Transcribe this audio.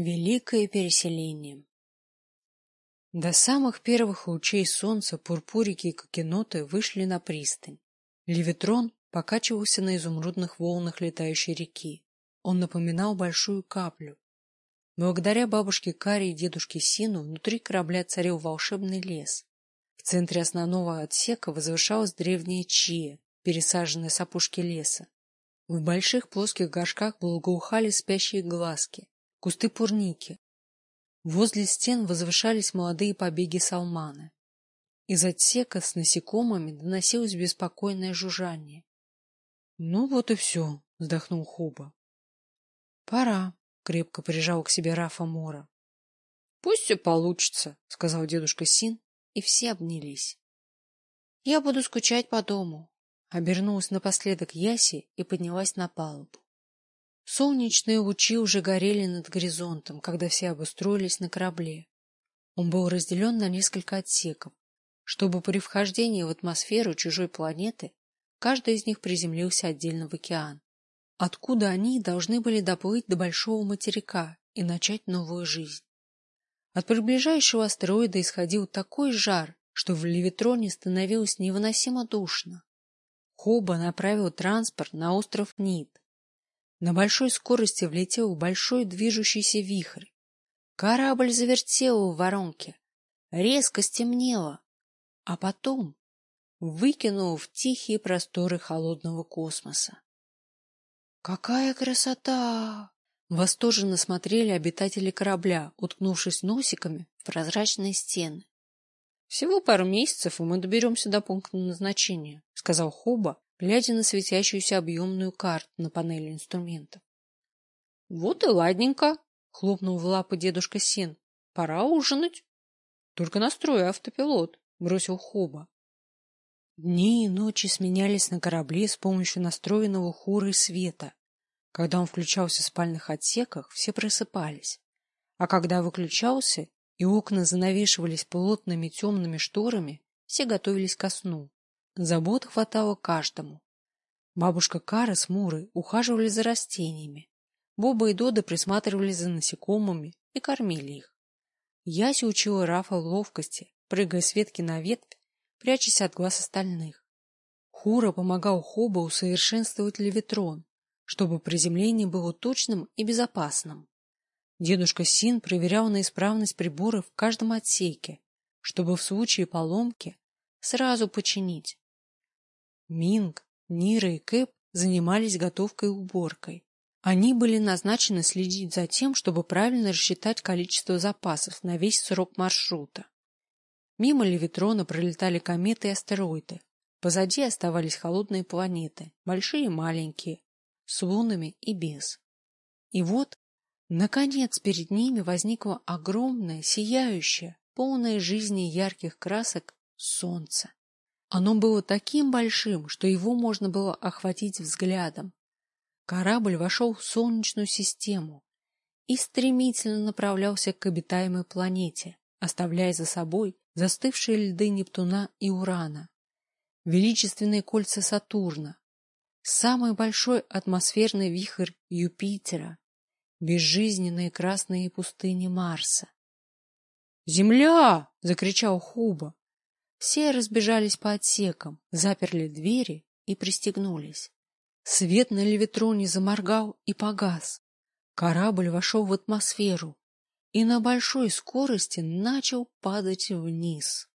Великое переселение До самых первых лучей солнца пурпурики и кокеноты вышли на пристань. Левитрон покачивался на изумрудных волнах летающей реки. Он напоминал большую каплю. Благодаря бабушке Каре и дедушке Сину внутри корабля царил волшебный лес. В центре основного отсека возвышалась древняя чия, пересаженная с опушки леса. В больших плоских горшках благоухали спящие глазки, кусты пурники. Возле стен возвышались молодые побеги салманы. Из отсека с насекомыми доносилось беспокойное жужжание. — Ну вот и все, — вздохнул Хуба. — Пора, — крепко прижал к себе Рафа Мора. — Пусть все получится, — сказал дедушка Син, и все обнялись. — Я буду скучать по дому, — обернулась напоследок Яси и поднялась на палубу. Солнечные лучи уже горели над горизонтом, когда все обустроились на корабле. Он был разделен на несколько отсеков, чтобы при вхождении в атмосферу чужой планеты каждый из них приземлился отдельно в океан, откуда они должны были доплыть до большого материка и начать новую жизнь. От приближающего астероида исходил такой жар, что в Левитроне становилось невыносимо душно. Хоба направил транспорт на остров Нит, на большой скорости влетел в большой движущийся вихрь. Корабль завертел в воронке. Резко стемнело. А потом выкинул в тихие просторы холодного космоса. «Какая красота!» Восторженно смотрели обитатели корабля, уткнувшись носиками в прозрачные стены. «Всего пару месяцев, и мы доберемся до пункта назначения», — сказал Хоба, глядя на светящуюся объемную карту на панели инструментов. — Вот и ладненько, — хлопнул в лапы дедушка Син. — Пора ужинать. — Только настрой автопилот, — бросил Хоба. Дни и ночи сменялись на корабле с помощью настроенного хурой света. Когда он включался в спальных отсеках, все просыпались. А когда выключался, и окна занавешивались плотными темными шторами, все готовились ко сну. Забот хватало каждому. Бабушка Кара с Мурой ухаживали за растениями. Боба и Дода присматривали за насекомыми и кормили их. Яся учила Рафа ловкости, прыгая с ветки на ветвь, прячась от глаз остальных. Хура помогал Хоба усовершенствовать левитрон, чтобы приземление было точным и безопасным. Дедушка Син проверял на исправность приборов в каждом отсеке, чтобы в случае поломки сразу починить. Минг, Нира и Кэп занимались готовкой и уборкой. Они были назначены следить за тем, чтобы правильно рассчитать количество запасов на весь срок маршрута. Мимо Левитрона пролетали кометы и астероиды. Позади оставались холодные планеты, большие и маленькие, с лунами и без. И вот, наконец, перед ними возникло огромное, сияющее, полное жизни ярких красок солнце. Оно было таким большим, что его можно было охватить взглядом. Корабль вошел в Солнечную систему и стремительно направлялся к обитаемой планете, оставляя за собой застывшие льды Нептуна и Урана, величественные кольца Сатурна, самый большой атмосферный вихрь Юпитера, безжизненные красные пустыни Марса. «Земля!» — закричал Хуба. Все разбежались по отсекам, заперли двери и пристегнулись. Свет на левитроне заморгал и погас. Корабль вошел в атмосферу и на большой скорости начал падать вниз.